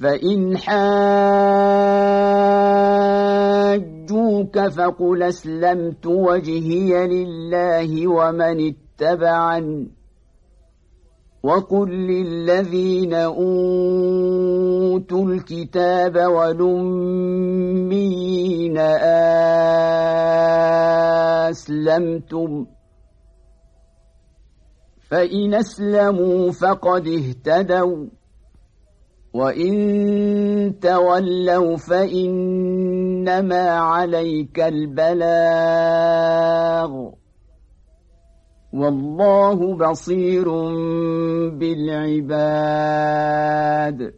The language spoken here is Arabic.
فإن حاجوك فقل اسلمت وجهي لله ومن اتبعن وقل للذين أوتوا الكتاب ولمين أسلمتم فإن اسلموا فقد اهتدوا وإن تولوا فإنما عليك البلاغ والله بصير بالعباد